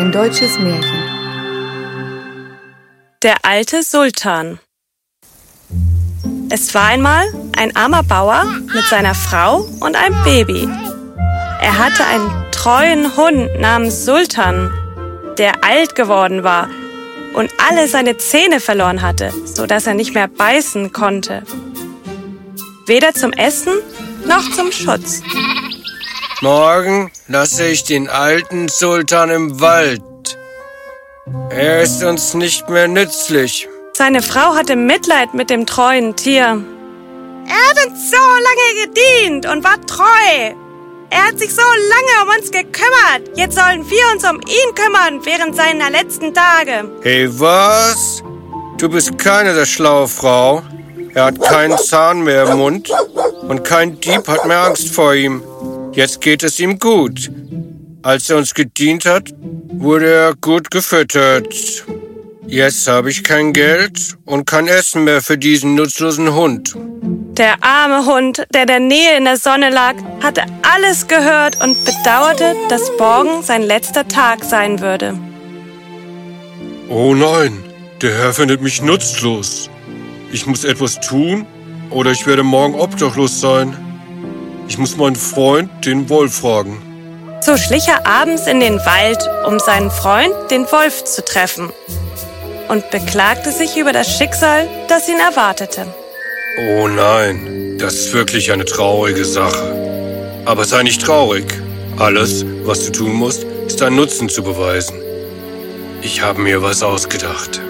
Ein deutsches Märchen. Der alte Sultan. Es war einmal ein armer Bauer mit seiner Frau und einem Baby. Er hatte einen treuen Hund namens Sultan, der alt geworden war und alle seine Zähne verloren hatte, so dass er nicht mehr beißen konnte. Weder zum Essen noch zum Schutz. Morgen lasse ich den alten Sultan im Wald. Er ist uns nicht mehr nützlich. Seine Frau hatte Mitleid mit dem treuen Tier. Er hat uns so lange gedient und war treu. Er hat sich so lange um uns gekümmert. Jetzt sollen wir uns um ihn kümmern während seiner letzten Tage. Hey, was? Du bist keine der schlaue Frau. Er hat keinen Zahn mehr im Mund und kein Dieb hat mehr Angst vor ihm. Jetzt geht es ihm gut. Als er uns gedient hat, wurde er gut gefüttert. Jetzt habe ich kein Geld und kein Essen mehr für diesen nutzlosen Hund. Der arme Hund, der in der Nähe in der Sonne lag, hatte alles gehört und bedauerte, dass morgen sein letzter Tag sein würde. Oh nein, der Herr findet mich nutzlos. Ich muss etwas tun oder ich werde morgen obdachlos sein. Ich muss meinen Freund, den Wolf, fragen. So schlich er abends in den Wald, um seinen Freund, den Wolf, zu treffen und beklagte sich über das Schicksal, das ihn erwartete. Oh nein, das ist wirklich eine traurige Sache. Aber sei nicht traurig. Alles, was du tun musst, ist deinen Nutzen zu beweisen. Ich habe mir was ausgedacht.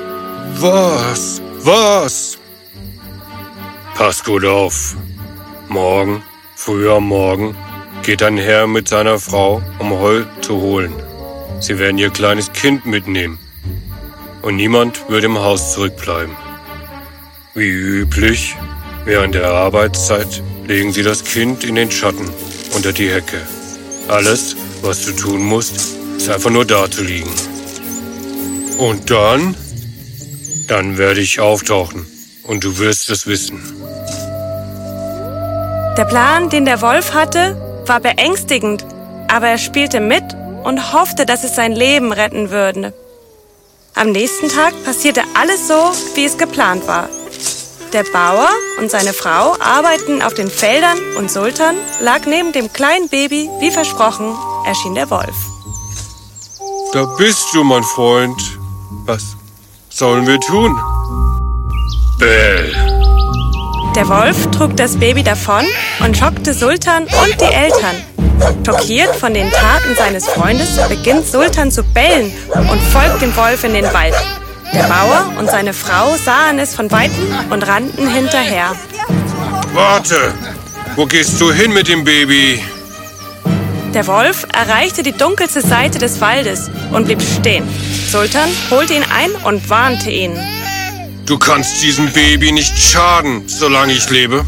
Was? Was? Pass gut auf. Morgen Früh am Morgen geht ein Herr mit seiner Frau, um Heu zu holen. Sie werden ihr kleines Kind mitnehmen. Und niemand wird im Haus zurückbleiben. Wie üblich, während der Arbeitszeit legen sie das Kind in den Schatten unter die Hecke. Alles, was du tun musst, ist einfach nur da zu liegen. Und dann? Dann werde ich auftauchen und du wirst es wissen. Der Plan, den der Wolf hatte, war beängstigend, aber er spielte mit und hoffte, dass es sein Leben retten würde. Am nächsten Tag passierte alles so, wie es geplant war. Der Bauer und seine Frau arbeiteten auf den Feldern und Sultan lag neben dem kleinen Baby, wie versprochen, erschien der Wolf. Da bist du, mein Freund. Was sollen wir tun? Bell. Der Wolf trug das Baby davon und schockte Sultan und die Eltern. Schockiert von den Taten seines Freundes beginnt Sultan zu bellen und folgt dem Wolf in den Wald. Der Bauer und seine Frau sahen es von weitem und rannten hinterher. Warte! Wo gehst du hin mit dem Baby? Der Wolf erreichte die dunkelste Seite des Waldes und blieb stehen. Sultan holte ihn ein und warnte ihn. Du kannst diesem Baby nicht schaden, solange ich lebe.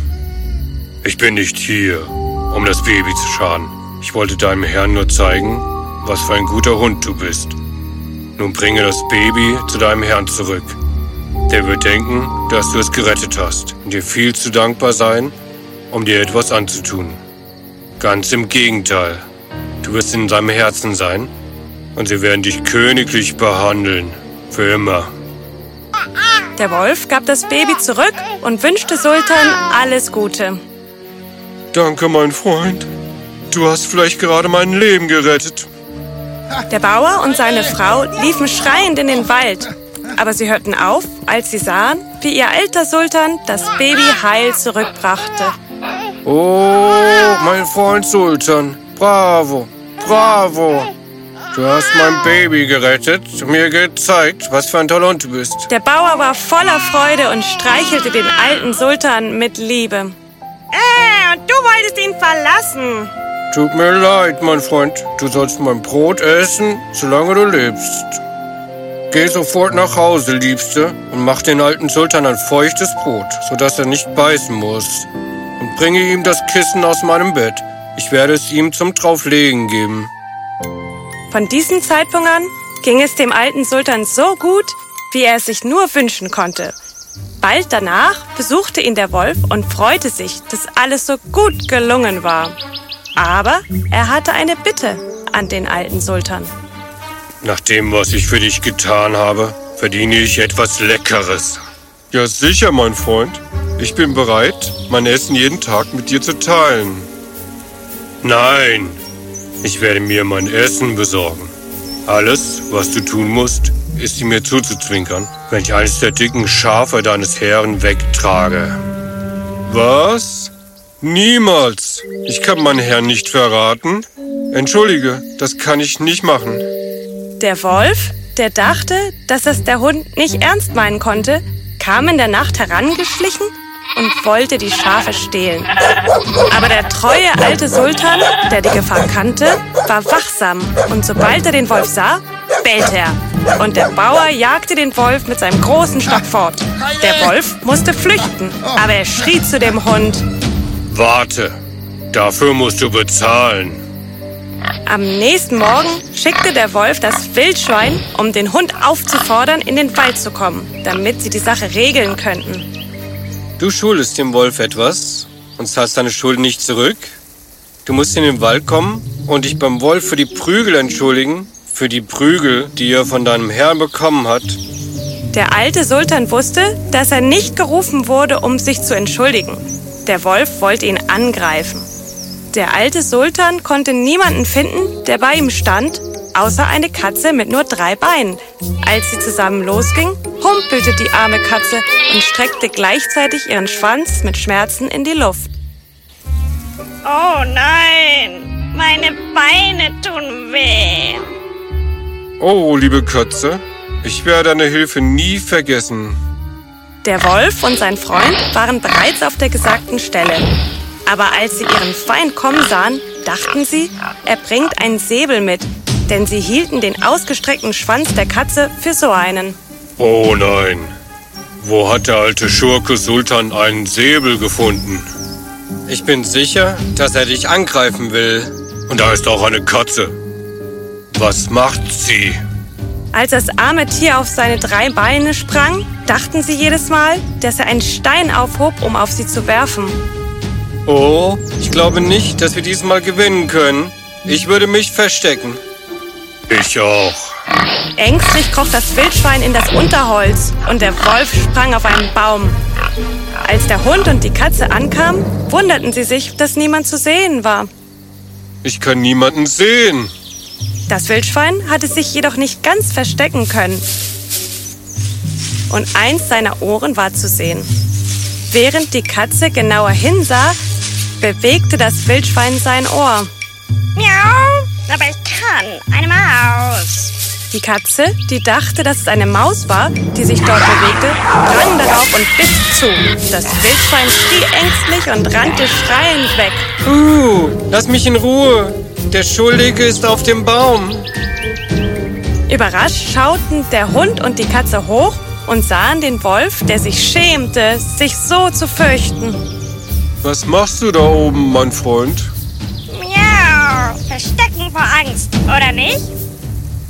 Ich bin nicht hier, um das Baby zu schaden. Ich wollte deinem Herrn nur zeigen, was für ein guter Hund du bist. Nun bringe das Baby zu deinem Herrn zurück. Der wird denken, dass du es gerettet hast und dir viel zu dankbar sein, um dir etwas anzutun. Ganz im Gegenteil. Du wirst in seinem Herzen sein und sie werden dich königlich behandeln. Für immer. Der Wolf gab das Baby zurück und wünschte Sultan alles Gute. Danke, mein Freund. Du hast vielleicht gerade mein Leben gerettet. Der Bauer und seine Frau liefen schreiend in den Wald. Aber sie hörten auf, als sie sahen, wie ihr alter Sultan das Baby heil zurückbrachte. Oh, mein Freund Sultan. Bravo, bravo. Du hast mein Baby gerettet, mir gezeigt, was für ein toller Hund du bist. Der Bauer war voller Freude und streichelte den alten Sultan mit Liebe. Äh, und du wolltest ihn verlassen. Tut mir leid, mein Freund. Du sollst mein Brot essen, solange du lebst. Geh sofort nach Hause, Liebste, und mach den alten Sultan ein feuchtes Brot, sodass er nicht beißen muss. Und bringe ihm das Kissen aus meinem Bett. Ich werde es ihm zum Drauflegen geben. Von diesem Zeitpunkt an ging es dem alten Sultan so gut, wie er es sich nur wünschen konnte. Bald danach besuchte ihn der Wolf und freute sich, dass alles so gut gelungen war. Aber er hatte eine Bitte an den alten Sultan. Nach dem, was ich für dich getan habe, verdiene ich etwas Leckeres. Ja, sicher, mein Freund. Ich bin bereit, mein Essen jeden Tag mit dir zu teilen. Nein, ich werde mir mein Essen besorgen. Alles, was du tun musst, ist sie mir zuzuzwinkern, wenn ich eines der dicken Schafe deines Herrn wegtrage. Was? Niemals. Ich kann meinen Herrn nicht verraten. Entschuldige, das kann ich nicht machen. Der Wolf, der dachte, dass es der Hund nicht ernst meinen konnte, kam in der Nacht herangeschlichen und wollte die Schafe stehlen. Aber der treue alte Sultan, der die Gefahr kannte, war wachsam und sobald er den Wolf sah, bellte er. Und der Bauer jagte den Wolf mit seinem großen Stock fort. Der Wolf musste flüchten, aber er schrie zu dem Hund. Warte, dafür musst du bezahlen. Am nächsten Morgen schickte der Wolf das Wildschwein, um den Hund aufzufordern, in den Wald zu kommen, damit sie die Sache regeln könnten. Du schuldest dem Wolf etwas und zahlst deine Schulden nicht zurück. Du musst in den Wald kommen und dich beim Wolf für die Prügel entschuldigen, für die Prügel, die er von deinem Herrn bekommen hat. Der alte Sultan wusste, dass er nicht gerufen wurde, um sich zu entschuldigen. Der Wolf wollte ihn angreifen. Der alte Sultan konnte niemanden finden, der bei ihm stand, außer eine Katze mit nur drei Beinen. Als sie zusammen losging, humpelte die arme Katze und streckte gleichzeitig ihren Schwanz mit Schmerzen in die Luft. Oh nein, meine Beine tun weh. Oh, liebe Katze, ich werde deine Hilfe nie vergessen. Der Wolf und sein Freund waren bereits auf der gesagten Stelle. Aber als sie ihren Feind kommen sahen, dachten sie, er bringt einen Säbel mit, denn sie hielten den ausgestreckten Schwanz der Katze für so einen. Oh nein, wo hat der alte Schurke Sultan einen Säbel gefunden? Ich bin sicher, dass er dich angreifen will. Und da ist auch eine Katze. Was macht sie? Als das arme Tier auf seine drei Beine sprang, dachten sie jedes Mal, dass er einen Stein aufhob, um auf sie zu werfen. Oh, ich glaube nicht, dass wir diesmal gewinnen können. Ich würde mich verstecken. Ich auch. Ängstlich kroch das Wildschwein in das Unterholz und der Wolf sprang auf einen Baum. Als der Hund und die Katze ankamen, wunderten sie sich, dass niemand zu sehen war. Ich kann niemanden sehen. Das Wildschwein hatte sich jedoch nicht ganz verstecken können. Und eins seiner Ohren war zu sehen. Während die Katze genauer hinsah, bewegte das Wildschwein sein Ohr. Miau, aber ich kann. Eine Maus. Die Katze, die dachte, dass es eine Maus war, die sich dort bewegte, drang darauf und biss zu. Das Wildschwein schrie ängstlich und rannte schreiend weg. Uh, lass mich in Ruhe. Der Schuldige ist auf dem Baum. Überrascht schauten der Hund und die Katze hoch und sahen den Wolf, der sich schämte, sich so zu fürchten. Was machst du da oben, mein Freund? Miau, verstecken vor Angst, oder nicht?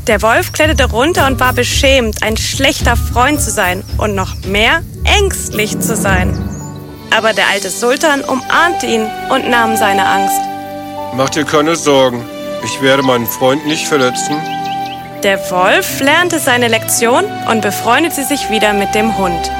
Der Wolf kletterte runter und war beschämt, ein schlechter Freund zu sein und noch mehr ängstlich zu sein. Aber der alte Sultan umarmte ihn und nahm seine Angst. Mach dir keine Sorgen. Ich werde meinen Freund nicht verletzen. Der Wolf lernte seine Lektion und befreundete sich wieder mit dem Hund.